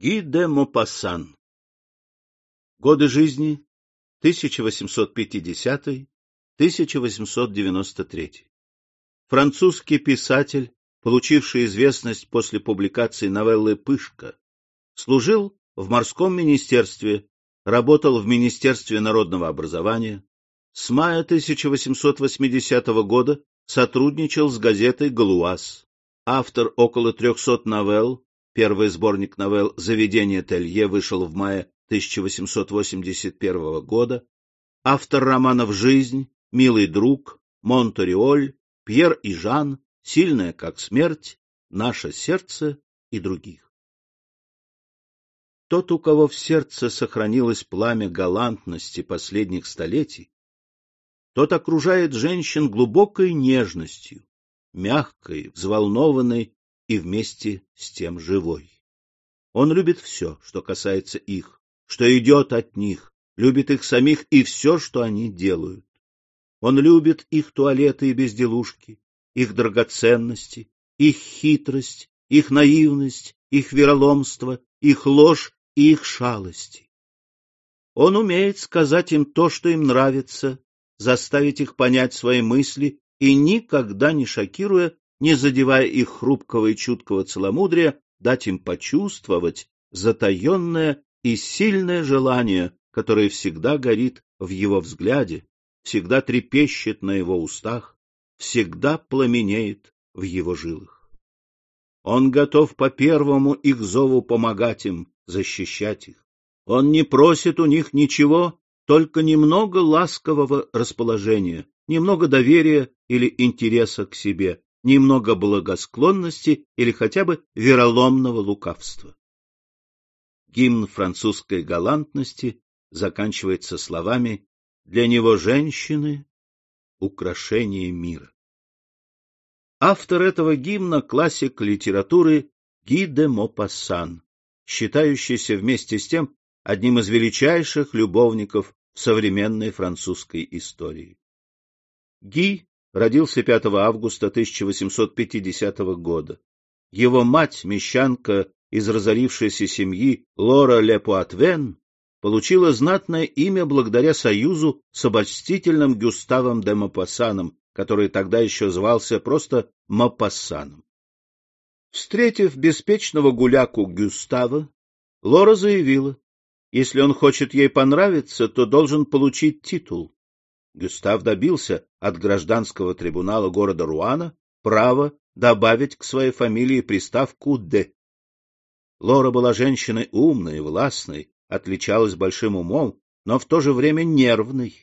Ги де Мопассан. Годы жизни 1850-1893. Французский писатель, получивший известность после публикации новеллы «Пышка», служил в морском министерстве, работал в Министерстве народного образования. С мая 1880 года сотрудничал с газетой «Галуаз». Автор около 300 новелл, Первый сборник новелл «Заведение Телье» вышел в мае 1881 года. Автор романов «Жизнь», «Милый друг», «Монториоль», «Пьер и Жан», «Сильная как смерть», «Наше сердце» и других. Тот, у кого в сердце сохранилось пламя галантности последних столетий, тот окружает женщин глубокой нежностью, мягкой, взволнованной и вместе с тем живой. Он любит все, что касается их, что идет от них, любит их самих и все, что они делают. Он любит их туалеты и безделушки, их драгоценности, их хитрость, их наивность, их вероломство, их ложь и их шалости. Он умеет сказать им то, что им нравится, заставить их понять свои мысли и, никогда не шокируя, не задевая их хрупкого и чуткого целомудрия, дать им почувствовать затаенное и сильное желание, которое всегда горит в его взгляде, всегда трепещет на его устах, всегда пламенеет в его жилах. Он готов по первому их зову помогать им, защищать их. Он не просит у них ничего, только немного ласкового расположения, немного доверия или интереса к себе, немного благосклонности или хотя бы вероломного лукавства. Гимн французской галантности заканчивается словами «Для него женщины — украшение мира». Автор этого гимна — классик литературы Ги де Мопассан, считающийся вместе с тем одним из величайших любовников современной французской истории. Ги родился 5 августа 1850 года. Его мать, мещанка из разорившейся семьи Лора Лепуатвен, получила знатное имя благодаря союзу с обольстительным Гюставом де Мапассаном, который тогда еще звался просто Мапассаном. Встретив беспечного гуляку Гюстава, Лора заявила, если он хочет ей понравиться, то должен получить титул. Гюстав добился от гражданского трибунала города Руана право добавить к своей фамилии приставку «д». Лора была женщиной умной, властной, отличалась большим умом, но в то же время нервной.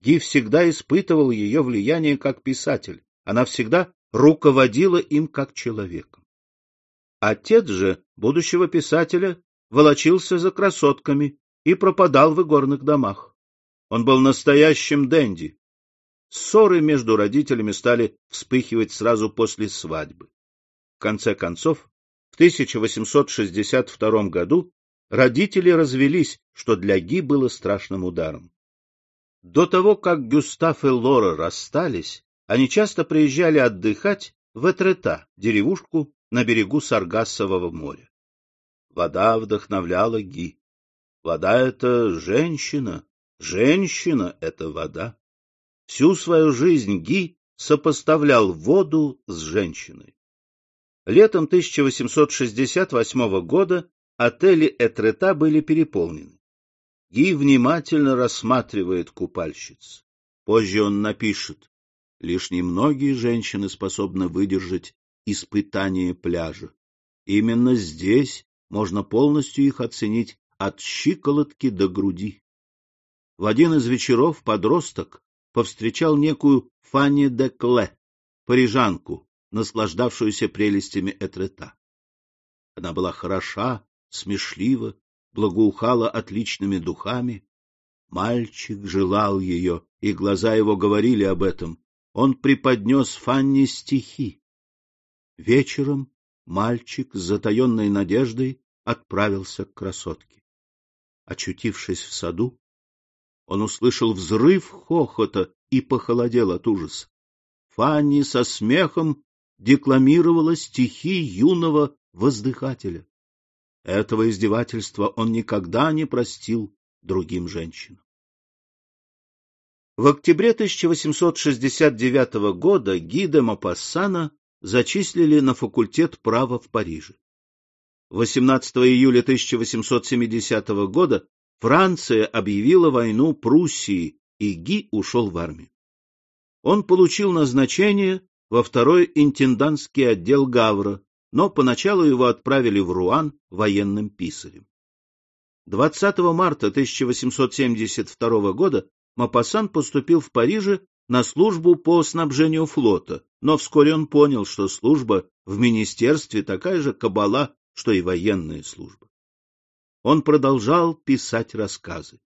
Ги всегда испытывал ее влияние как писатель, она всегда руководила им как человеком. Отец же будущего писателя волочился за красотками и пропадал в игорных домах. Он был настоящим денди. Ссоры между родителями стали вспыхивать сразу после свадьбы. В конце концов, в 1862 году родители развелись, что для Ги было страшным ударом. До того, как Гюстав и Лора расстались, они часто приезжали отдыхать в Этрета, деревушку на берегу Саргассового моря. Вода вдохновляла Ги. Вода — это женщина, Женщина — это вода. Всю свою жизнь Ги сопоставлял воду с женщиной. Летом 1868 года отели Этрета были переполнены. Ги внимательно рассматривает купальщиц. Позже он напишет, лишь немногие женщины способны выдержать испытание пляжа. Именно здесь можно полностью их оценить от щиколотки до груди. В один из вечеров подросток повстречал некую Фанни де Кле, парижанку, наслаждавшуюся прелестями Этрета. Она была хороша, смешлива, благоухала отличными духами. Мальчик желал ее, и глаза его говорили об этом. Он преподнес Фанни стихи. Вечером мальчик с затаенной надеждой отправился к красотке. Очутившись в саду, он услышал взрыв хохота и похолодел от ужаса. Фанни со смехом декламировала стихи юного воздыхателя. Этого издевательства он никогда не простил другим женщинам. В октябре 1869 года Гида Мапассана зачислили на факультет права в Париже. 18 июля 1870 года Франция объявила войну Пруссии, и Ги ушел в армию. Он получил назначение во второй интендантский отдел Гавра, но поначалу его отправили в Руан военным писарем. 20 марта 1872 года Мапасан поступил в Париже на службу по снабжению флота, но вскоре он понял, что служба в министерстве такая же кабала, что и военная служба. Он продолжал писать рассказы.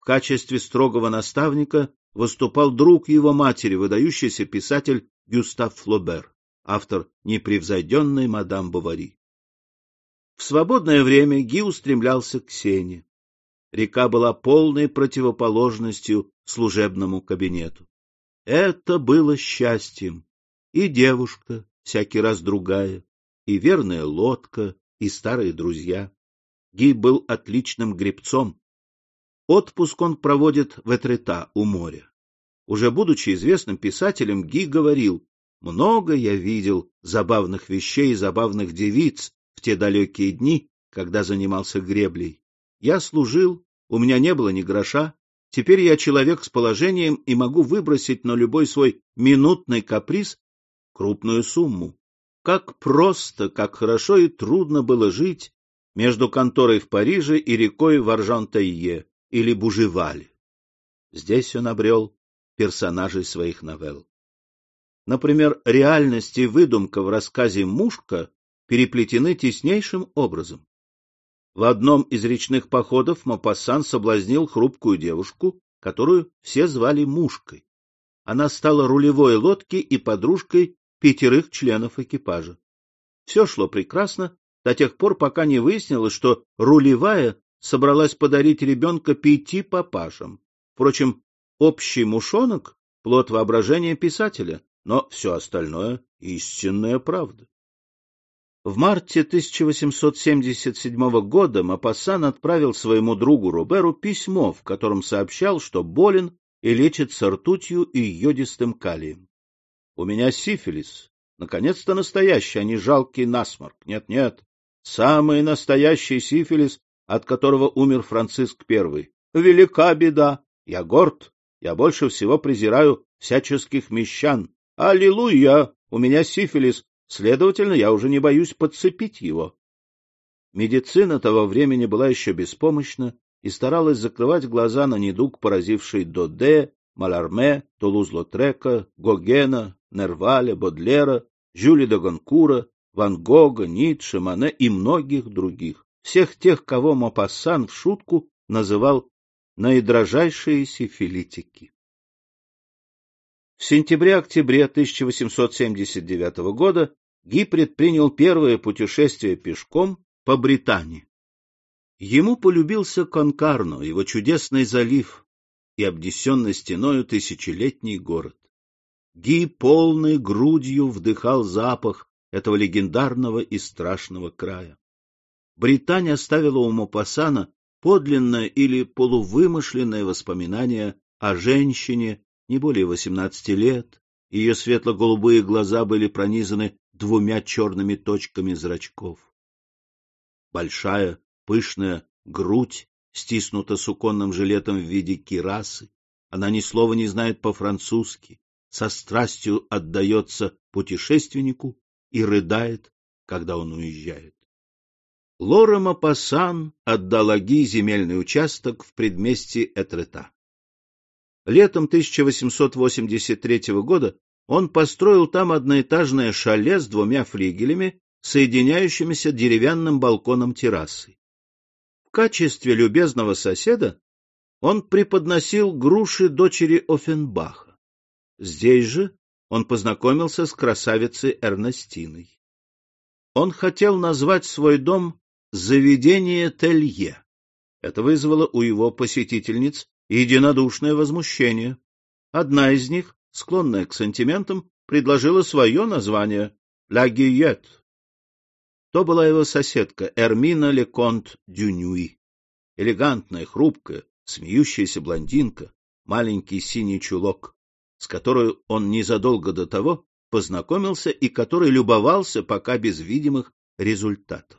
В качестве строгого наставника выступал друг его матери, выдающийся писатель Гюстав Флобер, автор непревзойденной мадам Бавари. В свободное время Ги устремлялся к Сене. Река была полной противоположностью служебному кабинету. Это было счастьем. И девушка, всякий раз другая, и верная лодка, и старые друзья. Ги был отличным гребцом. Отпуск он проводит в Этрета у моря. Уже будучи известным писателем, Ги говорил, «Много я видел забавных вещей и забавных девиц в те далекие дни, когда занимался греблей. Я служил, у меня не было ни гроша, теперь я человек с положением и могу выбросить на любой свой минутный каприз крупную сумму. Как просто, как хорошо и трудно было жить между конторой в Париже и рекой Варжантайе или Бужевале. Здесь он обрел персонажей своих новелл. Например, реальность и выдумка в рассказе «Мушка» переплетены теснейшим образом. В одном из речных походов Мапассан соблазнил хрупкую девушку, которую все звали Мушкой. Она стала рулевой лодки и подружкой пятерых членов экипажа. Все шло прекрасно до тех пор, пока не выяснилось, что рулевая собралась подарить ребенка пяти папашам. Впрочем, общий мушонок — плод воображения писателя, но все остальное — истинная правда. В марте 1877 года Мапассан отправил своему другу Роберу письмо, в котором сообщал, что болен и лечится ртутью и йодистым калием. «У меня сифилис. Наконец-то настоящий, а не жалкий насморк. Нет-нет, самый настоящий сифилис, от которого умер Франциск I. Велика беда. Я горд. Я больше всего презираю всяческих мещан. Аллилуйя! У меня сифилис, Следовательно, я уже не боюсь подцепить его. Медицина того времени была еще беспомощна и старалась закрывать глаза на недуг, поразивший Доде, Маларме, Тулуз-Лотрека, Гогена, Нерваля, Бодлера, Жюли де Гонкура, Ван Гога, Ницше, Мане и многих других. Всех тех, кого Мопассан в шутку называл наидрожайшие сифилитики. В сентябре-октябре 1879 года Ги предпринял первое путешествие пешком по Британии. Ему полюбился Конкарно, его чудесный залив и обнесенный стеною тысячелетний город. Ги полной грудью вдыхал запах этого легендарного и страшного края. Британия оставила у Мопассана подлинное или полувымышленное воспоминание о женщине, не более восемнадцати лет, ее светло-голубые глаза были пронизаны двумя черными точками зрачков. Большая, пышная грудь стиснута суконным жилетом в виде кирасы. Она ни слова не знает по-французски, со страстью отдается путешественнику и рыдает, когда он уезжает. Лора Мапасан отдала Ги земельный участок в предместье Этрета. Летом 1883 года он построил там одноэтажное шале с двумя флигелями, соединяющимися деревянным балконом террасы. В качестве любезного соседа он преподносил груши дочери Офенбаха. Здесь же он познакомился с красавицей Эрнестиной. Он хотел назвать свой дом «Заведение Телье». Это вызвало у его посетительниц единодушное возмущение. Одна из них, склонная к сантиментам, предложила свое название — «Ла Гиет». то была его соседка Эрмина Леконт Дюнюи. Элегантная, хрупкая, смеющаяся блондинка, маленький синий чулок, с которой он незадолго до того познакомился и который любовался пока без видимых результатов.